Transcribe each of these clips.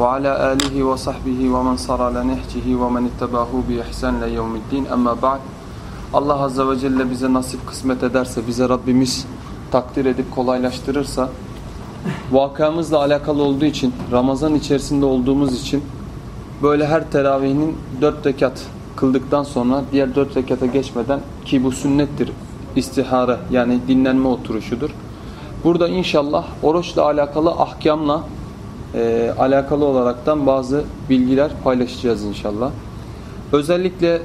Ve sahbihi ve men sara ala nehcihi ve men ittabahu bi ihsan ila yevmiddin. Amma ba'd. Allah azze ve celle bize nasip kısmet ederse, bize Rabbimiz takdir edip kolaylaştırırsa vakamızla alakalı olduğu için, Ramazan içerisinde olduğumuz için böyle her teravihinin dört rekat kıldıktan sonra diğer dört rekata geçmeden ki bu sünnettir istihare yani dinlenme oturuşudur. Burada inşallah oruçla alakalı ahkamla e, alakalı olaraktan bazı bilgiler paylaşacağız inşallah. Özellikle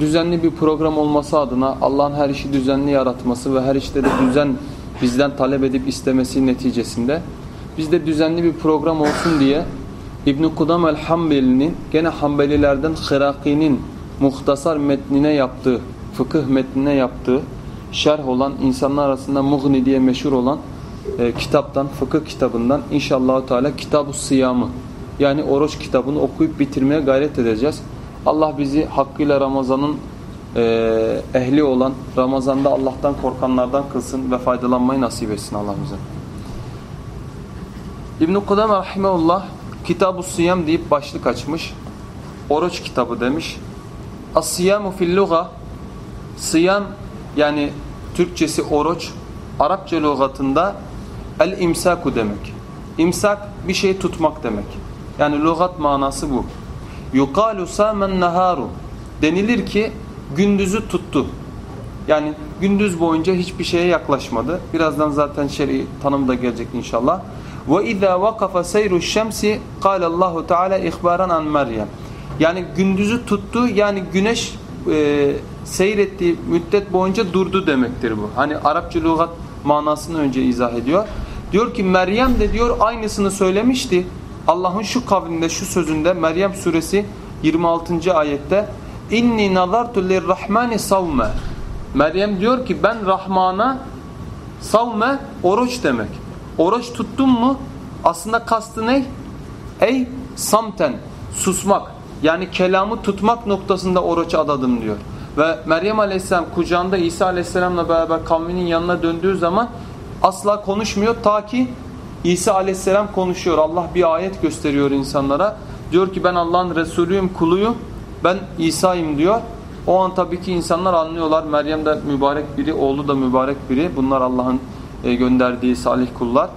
düzenli bir program olması adına Allah'ın her işi düzenli yaratması ve her işte de düzen bizden talep edip istemesi neticesinde biz de düzenli bir program olsun diye İbn-i Kudam el-Hambeli'nin gene Hanbelilerden Hıraki'nin muhtasar metnine yaptığı, fıkıh metnine yaptığı şerh olan insanlar arasında Mughni diye meşhur olan e, kitaptan, fıkıh kitabından inşallah Teala Kitab-ı Siyamı yani oruç kitabını okuyup bitirmeye gayret edeceğiz. Allah bizi hakkıyla Ramazan'ın e, ehli olan, Ramazan'da Allah'tan korkanlardan kılsın ve faydalanmayı nasip etsin Allah bize. İbn-i Kudame Rahimahullah Kitab-ı Siyam deyip başlık açmış. Oruç kitabı demiş. As-siyamu fil luga Siyam yani Türkçesi oruç Arapça lügatında el imsaku demek. İmsak bir şey tutmak demek. Yani lügat manası bu. Yukalu samen naharu denilir ki gündüzü tuttu. Yani gündüz boyunca hiçbir şeye yaklaşmadı. Birazdan zaten şer'i tanım da gelecek inşallah. Ve izâ vakafa seyru şemsi Allahu Teala ihbaran an Meryem. Yani gündüzü tuttu yani güneş e, seyrettiği müddet boyunca durdu demektir bu. Hani Arapça lügat manasını önce izah ediyor. Diyor ki Meryem de diyor aynısını söylemişti. Allah'ın şu kavlinde şu sözünde Meryem suresi 26. ayette İnni nazartu lirrahmani savme Meryem diyor ki ben Rahman'a savme oruç demek. Oruç tuttun mu aslında kastı ne? Ey samten susmak yani kelamı tutmak noktasında oruç adadım diyor. Ve Meryem Aleyhisselam kucağında İsa Aleyhisselam'la beraber kavminin yanına döndüğü zaman asla konuşmuyor ta ki İsa Aleyhisselam konuşuyor. Allah bir ayet gösteriyor insanlara. Diyor ki ben Allah'ın Resulüyüm, kuluyum. Ben İsa'yım diyor. O an tabii ki insanlar anlıyorlar. Meryem de mübarek biri, oğlu da mübarek biri. Bunlar Allah'ın e, gönderdiği salih kullar.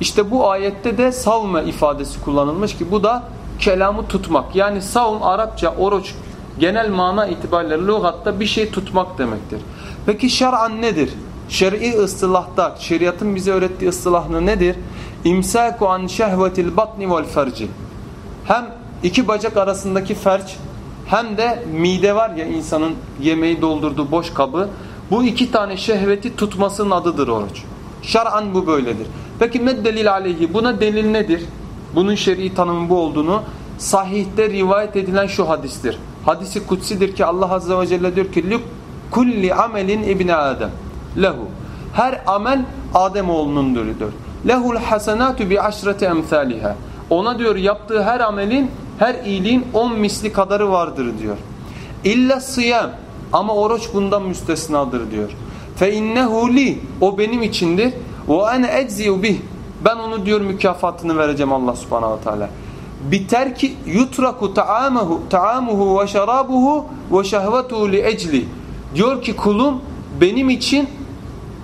İşte bu ayette de savme ifadesi kullanılmış ki bu da kelamı tutmak. Yani savun Arapça, oruç genel mana itibariyle lügatta bir şey tutmak demektir. Peki şer'an nedir? Şer'i ıstılahta, şeriatın bize öğrettiği ıstılahını nedir? İmsaku an şehvetil batni vel ferci. Hem iki bacak arasındaki ferç hem de mide var ya insanın yemeği doldurduğu boş kabı. Bu iki tane şehveti tutmasının adıdır oruç. Şer'an bu böyledir. Peki ne delil aleyhi? Buna delil nedir? Bunun şer'i tanımı bu olduğunu sahihte rivayet edilen şu hadistir. Hadisi kutsidir ki Allah Azze ve Celle diyor ki kulli amelin ibni Adem lehu. Her amel Adem oğlunundur diyor. Lehul hasenatu bi aşreti emsaliha. Ona diyor yaptığı her amelin her iyiliğin on misli kadarı vardır diyor. İlla sıyam ama oruç bundan müstesnadır diyor. Fe innehu li o benim içindir. Ve ene ecziyu bih ben onu diyor mükafatını vereceğim Allah subhanahu teala. Biter ki yutraku ta'amuhu ta'amuhu ve şarabuhu ve şehvetuhu li ecli. Diyor ki kulum benim için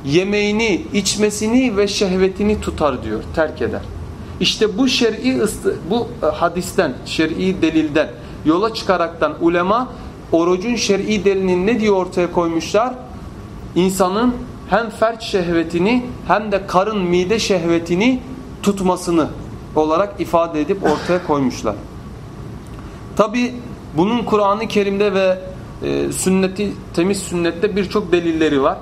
yemeğini, içmesini ve şehvetini tutar diyor, terk eder. İşte bu şer'i bu e, hadisten, şer'i delilden yola çıkaraktan ulema orucun şer'i delilini ne diye ortaya koymuşlar? İnsanın hem ferç şehvetini hem de karın mide şehvetini tutmasını olarak ifade edip ortaya koymuşlar. Tabi bunun Kur'an-ı Kerim'de ve e, sünneti temiz sünnette birçok delilleri var.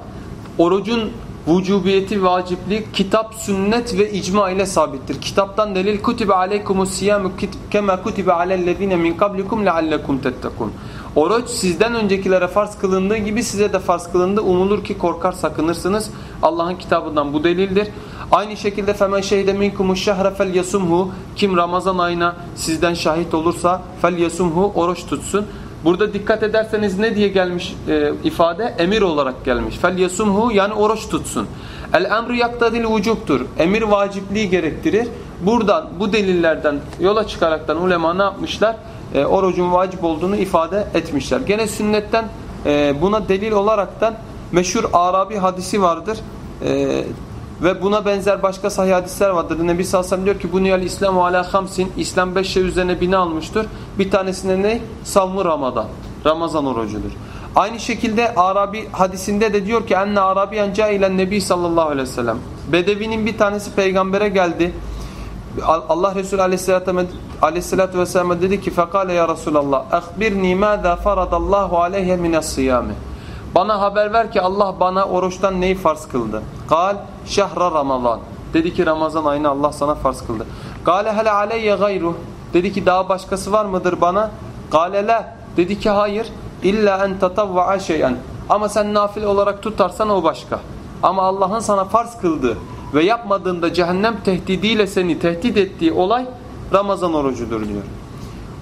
Orucun vücubiyeti, vacipliği kitap, sünnet ve icma ile sabittir. Kitaptan delil kutibe aleykumus siyamu kema kutibe alellezine min kablikum leallekum tettekun. Oruç sizden öncekilere farz kılındığı gibi size de farz kılındı. Umulur ki korkar sakınırsınız. Allah'ın kitabından bu delildir. Aynı şekilde femen şehide minkumuş şehre fel yasumhu kim Ramazan ayına sizden şahit olursa fel yasumhu oruç tutsun. Burada dikkat ederseniz ne diye gelmiş e, ifade? Emir olarak gelmiş. Fel yasumhu yani oruç tutsun. El emru yaktadil vücubtur. Emir vacipliği gerektirir. Buradan bu delillerden yola çıkaraktan ulema ne yapmışlar? E, orucun vacip olduğunu ifade etmişler. Gene sünnetten e, buna delil olaraktan meşhur Arabi hadisi vardır. E, ve buna benzer başka sahih hadisler vardır. Nebi ve diyor ki Buniyel İslam ala hamsin. İslam beş şey üzerine bina almıştır. Bir tanesinde ne? Savmu Ramazan. Ramazan orucudur. Aynı şekilde Arabi hadisinde de diyor ki enne Arabiyen cailen Nebi sallallahu aleyhi ve sellem. Bedevinin bir tanesi peygambere geldi. Allah Resulü aleyhissalatü vesselam dedi ki fekale ya Resulallah ehbirni mâzâ faradallahu aleyhe mine's-siyâmi. Bana haber ver ki Allah bana oruçtan neyi farz kıldı? Kal şehra ramazan. Dedi ki Ramazan ayını Allah sana farz kıldı. Kale hele aleyye gayru. Dedi ki daha başkası var mıdır bana? Kale la. Dedi ki hayır. İlla en tatavva'a şeyen. Ama sen nafile olarak tutarsan o başka. Ama Allah'ın sana farz kıldığı ve yapmadığında cehennem tehdidiyle seni tehdit ettiği olay Ramazan orucudur diyor.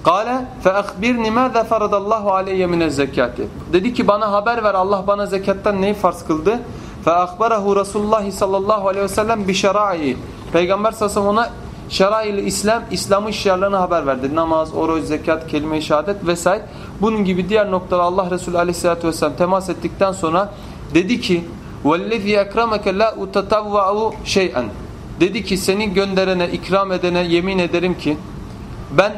Kale fe ahbirni maza faradallahu aleyye min zekati. Dedi ki bana haber ver Allah bana zekattan neyi farz kıldı? Fe ahbarahu Resulullah sallallahu aleyhi ve sellem bi şerai. Peygamber sallallahu ona şerail İslam İslam'ın şiarlarını haber verdi. Namaz, oruç, zekat, kelime-i şehadet vesaire. Bunun gibi diğer noktalar Allah Resulü aleyhissalatü vesselam temas ettikten sonra dedi ki وَالَّذِي اَكْرَمَكَ لَا اُتَتَوَّعُ şey'en. Dedi ki seni gönderene, ikram edene yemin ederim ki ben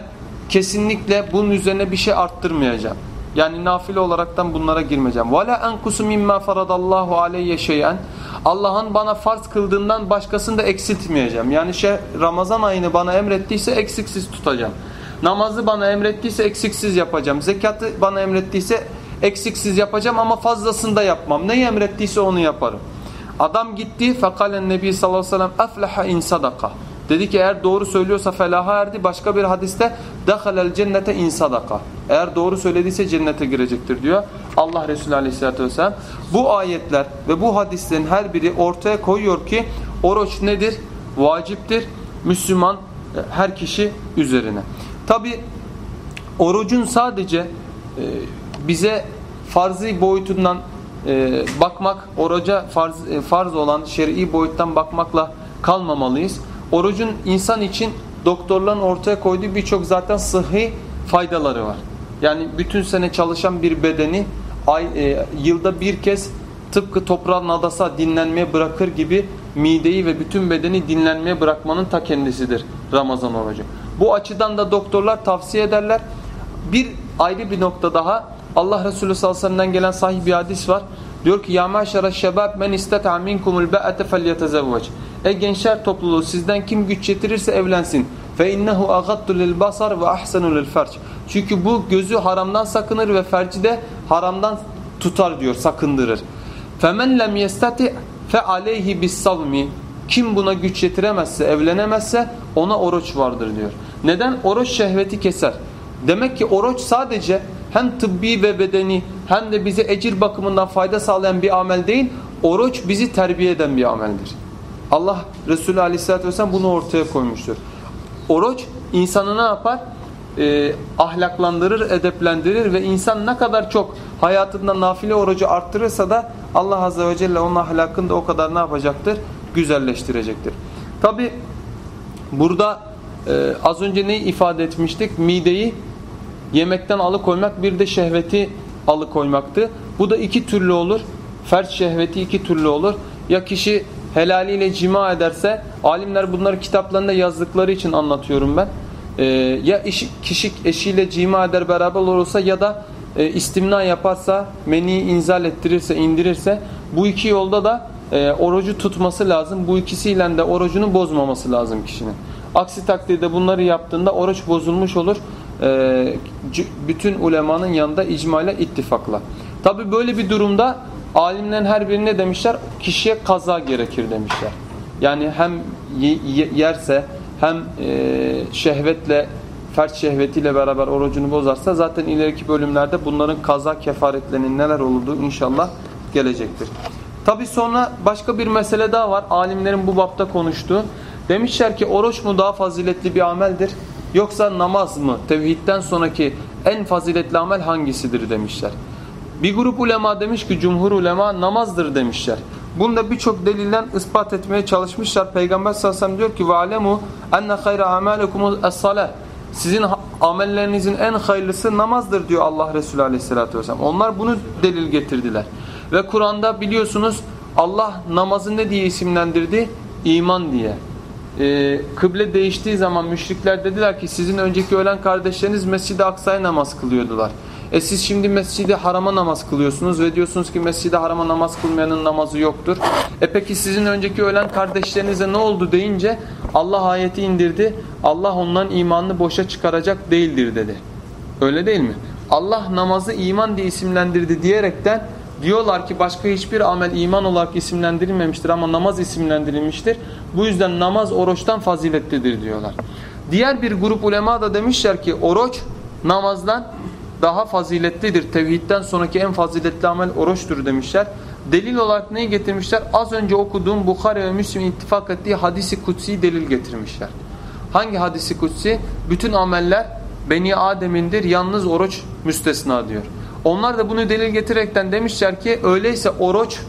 kesinlikle bunun üzerine bir şey arttırmayacağım. Yani nafile olaraktan bunlara girmeyeceğim. Vela enkusu mimma faradallahu aleyye şeyen. Allah'ın bana farz kıldığından başkasını da eksiltmeyeceğim. Yani şey Ramazan ayını bana emrettiyse eksiksiz tutacağım. Namazı bana emrettiyse eksiksiz yapacağım. Zekatı bana emrettiyse eksiksiz yapacağım ama fazlasını da yapmam. Neyi emrettiyse onu yaparım. Adam gitti. Fekalen Nebi sallallahu aleyhi ve sellem efleha in sadaka. Dedi ki eğer doğru söylüyorsa felaha erdi. Başka bir hadiste dehalel cennete in sadaka. Eğer doğru söylediyse cennete girecektir diyor. Allah Resulü Aleyhisselatü Vesselam. Bu ayetler ve bu hadislerin her biri ortaya koyuyor ki oruç nedir? Vaciptir. Müslüman e, her kişi üzerine. Tabi orucun sadece e, bize farzi boyutundan e, bakmak, oruca farz, farz olan şer'i boyuttan bakmakla kalmamalıyız. Orucun insan için doktorların ortaya koyduğu birçok zaten sıhhi faydaları var. Yani bütün sene çalışan bir bedeni ay, e, yılda bir kez tıpkı toprağın adasa dinlenmeye bırakır gibi mideyi ve bütün bedeni dinlenmeye bırakmanın ta kendisidir Ramazan orucu. Bu açıdan da doktorlar tavsiye ederler. Bir ayrı bir nokta daha Allah Resulü sallallahu aleyhi ve sellem'den gelen sahih bir hadis var. Diyor ki ya maşara şebab men istata minkumul ba'ate felyetezevvec. Ey gençler topluluğu sizden kim güç yetirirse evlensin. Fe innehu agattu lil basar ve ahsenu lil ferç. Çünkü bu gözü haramdan sakınır ve ferci de haramdan tutar diyor, sakındırır. Femen lem yestati fe aleyhi bis savmi. Kim buna güç yetiremezse, evlenemezse ona oruç vardır diyor. Neden? Oruç şehveti keser. Demek ki oruç sadece hem tıbbi ve bedeni hem de bize ecir bakımından fayda sağlayan bir amel değil, oruç bizi terbiye eden bir ameldir. Allah Resulü Aleyhisselatü Vesselam bunu ortaya koymuştur. Oruç insanı ne yapar? Ee, ahlaklandırır, edeplendirir ve insan ne kadar çok hayatında nafile orucu arttırırsa da Allah Azze ve Celle onun ahlakını da o kadar ne yapacaktır? Güzelleştirecektir. Tabi burada e, az önce neyi ifade etmiştik? Mideyi yemekten alıkoymak bir de şehveti alıkoymaktı. Bu da iki türlü olur. Ferç şehveti iki türlü olur. Ya kişi helaliyle cima ederse alimler bunları kitaplarında yazdıkları için anlatıyorum ben. Ee, ya iş, kişi eşiyle cima eder beraber olursa ya da e, istimna yaparsa meni inzal ettirirse indirirse bu iki yolda da e, orucu tutması lazım. Bu ikisiyle de orucunu bozmaması lazım kişinin. Aksi takdirde bunları yaptığında oruç bozulmuş olur. E, bütün ulemanın yanında icmayla ittifakla. Tabi böyle bir durumda alimlerin her birine demişler kişiye kaza gerekir demişler. Yani hem yerse hem e, şehvetle ferç şehvetiyle beraber orucunu bozarsa zaten ileriki bölümlerde bunların kaza kefaretlerinin neler olduğu inşallah gelecektir. Tabi sonra başka bir mesele daha var. Alimlerin bu bapta konuştuğu. Demişler ki oruç mu daha faziletli bir ameldir yoksa namaz mı? Tevhidden sonraki en faziletli amel hangisidir demişler. Bir grup ulema demiş ki cumhur ulema namazdır demişler. Bunda birçok delilden ispat etmeye çalışmışlar. Peygamber sallallahu diyor ki valemu enne hayra amalekum es-salah. Sizin amellerinizin en hayırlısı namazdır diyor Allah Resulü aleyhissalatü vesselam. Onlar bunu delil getirdiler. Ve Kur'an'da biliyorsunuz Allah namazı ne diye isimlendirdi? İman diye. Ee, kıble değiştiği zaman müşrikler dediler ki sizin önceki ölen kardeşleriniz Mescid-i Aksa'ya namaz kılıyordular. E siz şimdi Mescid-i Haram'a namaz kılıyorsunuz ve diyorsunuz ki Mescid-i Haram'a namaz kılmayanın namazı yoktur. E peki sizin önceki ölen kardeşlerinize ne oldu deyince Allah ayeti indirdi. Allah ondan imanını boşa çıkaracak değildir dedi. Öyle değil mi? Allah namazı iman diye isimlendirdi diyerekten diyorlar ki başka hiçbir amel iman olarak isimlendirilmemiştir ama namaz isimlendirilmiştir. Bu yüzden namaz oruçtan faziletlidir diyorlar. Diğer bir grup ulema da demişler ki oruç namazdan daha faziletlidir. Tevhidden sonraki en faziletli amel oruçtur demişler. Delil olarak neyi getirmişler? Az önce okuduğum Bukhari ve Müslim ittifak ettiği hadisi kutsi delil getirmişler. Hangi hadisi kutsi? Bütün ameller Beni Adem'indir yalnız oruç müstesna diyor. Onlar da bunu delil getirerekten demişler ki öyleyse oruç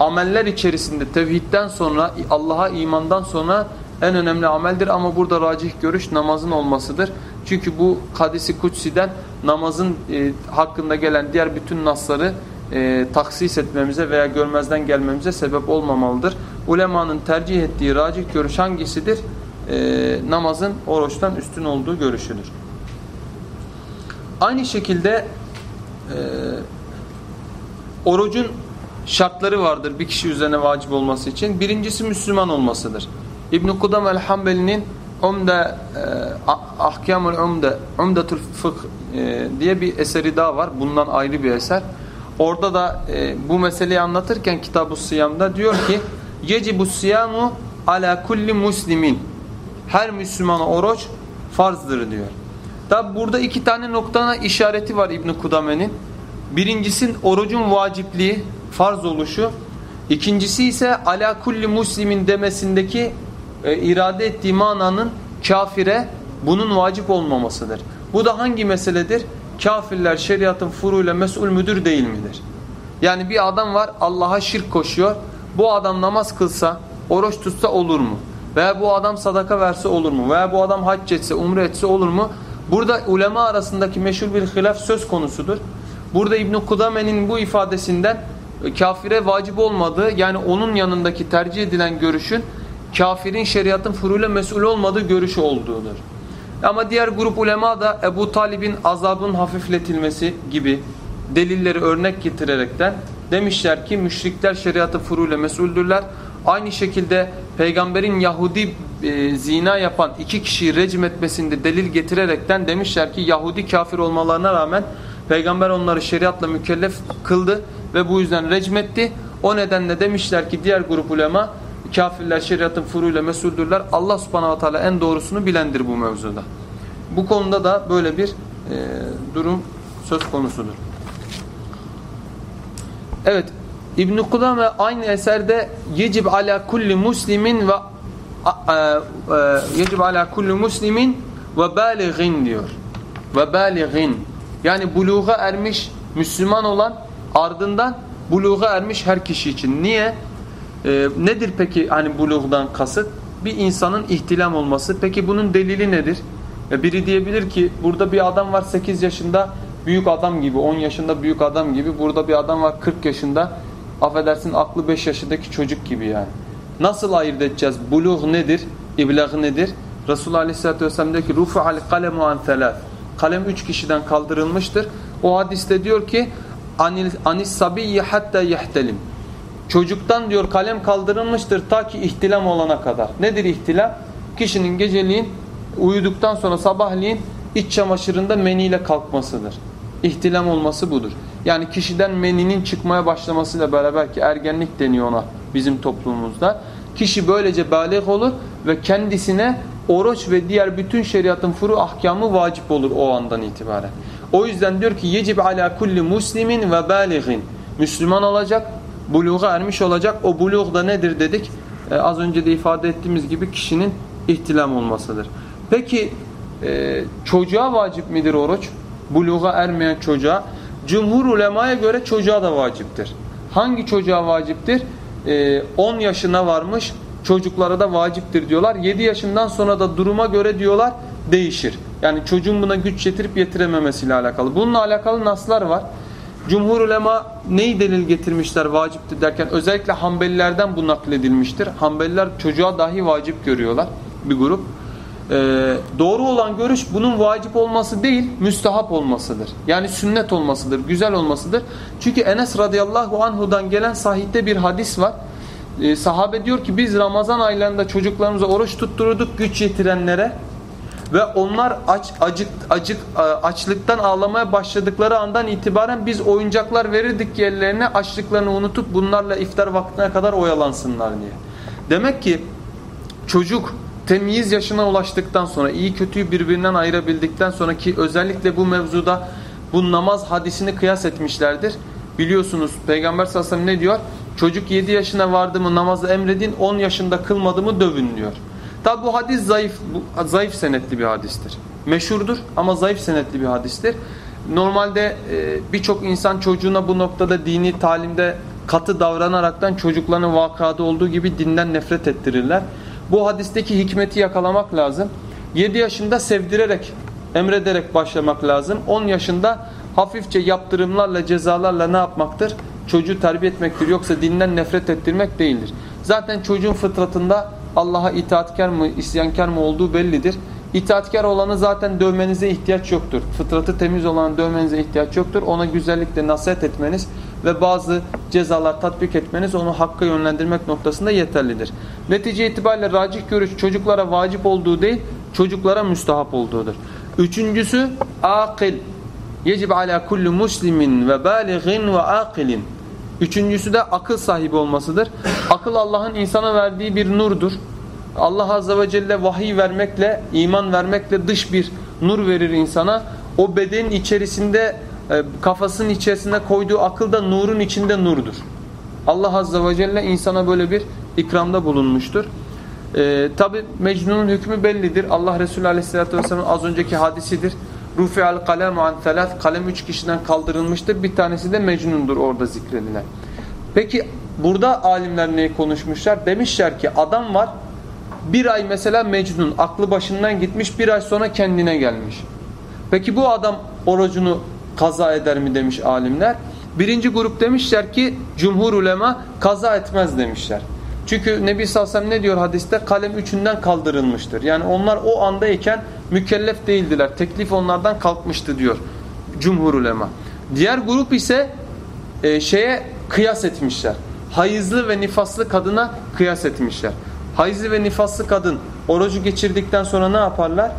ameller içerisinde tevhidden sonra Allah'a imandan sonra en önemli ameldir ama burada racih görüş namazın olmasıdır. Çünkü bu hadisi kutsi'den namazın e, hakkında gelen diğer bütün nasları e, taksis etmemize veya görmezden gelmemize sebep olmamalıdır. Ulemanın tercih ettiği racih görüş hangisidir? E, namazın oruçtan üstün olduğu görüşüdür. Aynı şekilde e, orucun şartları vardır bir kişi üzerine vacip olması için. Birincisi Müslüman olmasıdır. İbn-i Kudam el-Hambeli'nin Umde e, Ahkamul Umde Umdetul Fıkh e, diye bir eseri daha var. Bundan ayrı bir eser. Orada da e, bu meseleyi anlatırken Kitab-ı Siyam'da diyor ki Yecibu siyamu ala kulli muslimin Her Müslümana oruç farzdır diyor. Tabi burada iki tane noktana işareti var İbn Kudame'nin. Birincisi orucun vacipliği, farz oluşu. İkincisi ise ala kulli muslimin demesindeki e, irade ettiği mananın kafire bunun vacip olmamasıdır. Bu da hangi meseledir? Kafirler şeriatın furuyla mesul müdür değil midir? Yani bir adam var Allah'a şirk koşuyor. Bu adam namaz kılsa, oruç tutsa olur mu? Veya bu adam sadaka verse olur mu? Veya bu adam hac etse, umre etse olur mu? Burada ulema arasındaki meşhur bir hilaf söz konusudur. Burada İbn Kudame'nin bu ifadesinden e, kafire vacip olmadığı yani onun yanındaki tercih edilen görüşün kafirin şeriatın furuyla mesul olmadığı görüşü olduğudur. Ama diğer grup ulema da Ebu Talib'in azabın hafifletilmesi gibi delilleri örnek getirerekten demişler ki müşrikler şeriatı furuyla mesuldürler. Aynı şekilde peygamberin Yahudi e, zina yapan iki kişiyi recm etmesinde delil getirerekten demişler ki Yahudi kafir olmalarına rağmen peygamber onları şeriatla mükellef kıldı ve bu yüzden recm etti. O nedenle demişler ki diğer grup ulema kafirler şeriatın furuyla mesuldürler. Allah subhanahu wa ta'ala en doğrusunu bilendir bu mevzuda. Bu konuda da böyle bir e, durum söz konusudur. Evet İbn Kudame aynı eserde yecib ala kulli muslimin ve yecib ala kulli muslimin ve balighin diyor. Ve balighin. Yani buluğa ermiş Müslüman olan ardından buluğa ermiş her kişi için. Niye? Ee, nedir peki hani buluğdan kasıt? Bir insanın ihtilam olması. Peki bunun delili nedir? E biri diyebilir ki burada bir adam var 8 yaşında büyük adam gibi 10 yaşında büyük adam gibi burada bir adam var 40 yaşında affedersin aklı 5 yaşındaki çocuk gibi yani. Nasıl ayırt edeceğiz? Buluğ nedir? İblag nedir? Resulullah Aleyhisselatü Vesselam diyor ki Rufu'al kalemu an telaf. Kalem 3 kişiden kaldırılmıştır. O hadiste diyor ki anis sabiyye hatta yehtelim. Çocuktan diyor kalem kaldırılmıştır ta ki ihtilam olana kadar. Nedir ihtilam? Kişinin geceliğin uyuduktan sonra sabahleyin iç çamaşırında meniyle kalkmasıdır. İhtilam olması budur. Yani kişiden meninin çıkmaya başlamasıyla beraber ki ergenlik deniyor ona bizim toplumumuzda. Kişi böylece balik olur ve kendisine oruç ve diğer bütün şeriatın furu ahkamı vacip olur o andan itibaren. O yüzden diyor ki yecib ala kulli muslimin ve balighin. Müslüman olacak, buluğa ermiş olacak. O buluğ da nedir dedik? Ee, az önce de ifade ettiğimiz gibi kişinin ihtilam olmasıdır. Peki e, çocuğa vacip midir oruç? Buluğa ermeyen çocuğa. Cumhur ulemaya göre çocuğa da vaciptir. Hangi çocuğa vaciptir? Ee, 10 yaşına varmış çocuklara da vaciptir diyorlar. 7 yaşından sonra da duruma göre diyorlar değişir. Yani çocuğun buna güç yetirip yetirememesiyle alakalı. Bununla alakalı naslar var. Cumhur ulema neyi delil getirmişler vaciptir derken özellikle Hanbelilerden bu nakledilmiştir. Hanbeliler çocuğa dahi vacip görüyorlar bir grup. Ee, doğru olan görüş bunun vacip olması değil müstehap olmasıdır. Yani sünnet olmasıdır, güzel olmasıdır. Çünkü Enes radıyallahu anhudan gelen sahihte bir hadis var. Ee, sahabe diyor ki biz Ramazan aylarında çocuklarımıza oruç tuttururduk güç yetirenlere ve onlar aç, acık, acık, açlıktan ağlamaya başladıkları andan itibaren biz oyuncaklar verirdik yerlerine açlıklarını unutup bunlarla iftar vaktine kadar oyalansınlar diye. Demek ki çocuk temyiz yaşına ulaştıktan sonra iyi kötüyü birbirinden ayırabildikten sonra ki özellikle bu mevzuda bu namaz hadisini kıyas etmişlerdir. Biliyorsunuz Peygamber sallallahu aleyhi ve sellem ne diyor? Çocuk 7 yaşına vardı mı namazı emredin 10 yaşında kılmadı mı dövün diyor. Tabi bu hadis zayıf, bu, zayıf senetli bir hadistir. Meşhurdur ama zayıf senetli bir hadistir. Normalde e, birçok insan çocuğuna bu noktada dini talimde katı davranaraktan çocuklarının vakada olduğu gibi dinden nefret ettirirler. Bu hadisteki hikmeti yakalamak lazım. 7 yaşında sevdirerek, emrederek başlamak lazım. 10 yaşında hafifçe yaptırımlarla, cezalarla ne yapmaktır? Çocuğu terbiye etmektir. Yoksa dinden nefret ettirmek değildir. Zaten çocuğun fıtratında Allah'a itaatkar mı, isyankar mı olduğu bellidir. İtaatkar olanı zaten dövmenize ihtiyaç yoktur. Fıtratı temiz olanı dövmenize ihtiyaç yoktur. Ona güzellikle nasihat etmeniz ve bazı cezalar tatbik etmeniz onu hakka yönlendirmek noktasında yeterlidir. Netice itibariyle racih görüş çocuklara vacip olduğu değil, çocuklara müstahap olduğudur. Üçüncüsü akil. Yecib ala kulli muslimin ve balighin ve akilin. Üçüncüsü de akıl sahibi olmasıdır. Akıl Allah'ın insana verdiği bir nurdur. Allah Azze ve Celle vahiy vermekle, iman vermekle dış bir nur verir insana. O bedenin içerisinde, e, kafasının içerisinde koyduğu akıl da nurun içinde nurdur. Allah Azze ve Celle insana böyle bir ikramda bulunmuştur. Ee, Tabi Mecnun'un hükmü bellidir. Allah Resulü Aleyhisselatü Vesselam'ın az önceki hadisidir. Rufi'al kalemu an telat. Kalem üç kişiden kaldırılmıştır. Bir tanesi de Mecnun'dur orada zikredilen. Peki burada alimler neyi konuşmuşlar? Demişler ki adam var bir ay mesela Mecnun aklı başından gitmiş bir ay sonra kendine gelmiş. Peki bu adam orucunu kaza eder mi demiş alimler. Birinci grup demişler ki cumhur ulema kaza etmez demişler. Çünkü Nebi sellem ne diyor hadiste? Kalem üçünden kaldırılmıştır. Yani onlar o andayken mükellef değildiler. Teklif onlardan kalkmıştı diyor cumhur ulema. Diğer grup ise e, şeye kıyas etmişler. Hayızlı ve nifaslı kadına kıyas etmişler. Hayızlı ve nifaslı kadın orucu geçirdikten sonra ne yaparlar?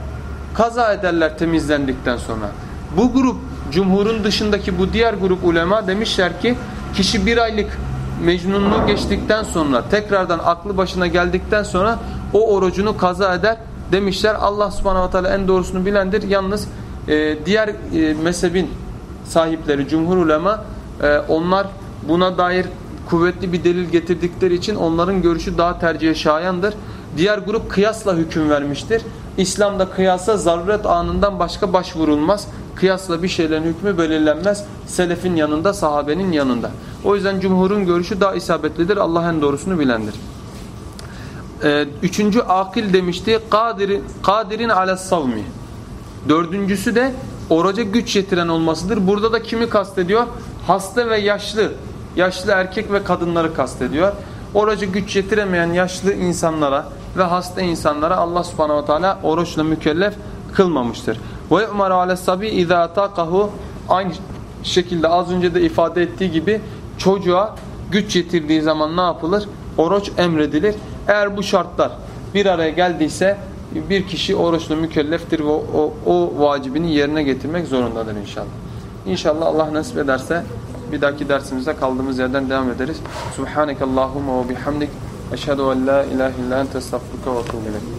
Kaza ederler temizlendikten sonra. Bu grup cumhurun dışındaki bu diğer grup ulema demişler ki kişi bir aylık mecnunluğu geçtikten sonra tekrardan aklı başına geldikten sonra o orucunu kaza eder demişler. Allah subhanahu wa ta'ala en doğrusunu bilendir. Yalnız e, diğer e, mezhebin sahipleri cumhur ulema e, onlar buna dair kuvvetli bir delil getirdikleri için onların görüşü daha tercihe şayandır. Diğer grup kıyasla hüküm vermiştir. İslam'da kıyasa zaruret anından başka başvurulmaz. Kıyasla bir şeylerin hükmü belirlenmez. Selefin yanında, sahabenin yanında. O yüzden cumhurun görüşü daha isabetlidir. Allah en doğrusunu bilendir. Ee, üçüncü akil demişti. Kadirin, kadirin alas savmi. Dördüncüsü de oruca güç yetiren olmasıdır. Burada da kimi kastediyor? Hasta ve yaşlı. Yaşlı erkek ve kadınları kastediyor. Oruca güç yetiremeyen yaşlı insanlara ve hasta insanlara Allah subhanahu teala oruçla mükellef kılmamıştır. Ve yu'maru ales sabi iza taqahu aynı şekilde az önce de ifade ettiği gibi çocuğa güç yetirdiği zaman ne yapılır? Oruç emredilir. Eğer bu şartlar bir araya geldiyse bir kişi oruçla mükelleftir ve o, o, o vacibini yerine getirmek zorundadır inşallah. İnşallah Allah nasip ederse bir dahaki dersimizde kaldığımız yerden devam ederiz. Subhaneke Allahumma ve bihamdik. Eşhedü en la ilahe illa ente estağfurullah ve etûbü